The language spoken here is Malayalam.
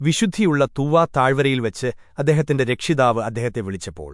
വിശുദ്ധിയുള്ള തൂവാ താഴ്വരയിൽ വെച്ച് അദ്ദേഹത്തിന്റെ രക്ഷിതാവ് അദ്ദേഹത്തെ വിളിച്ചപ്പോൾ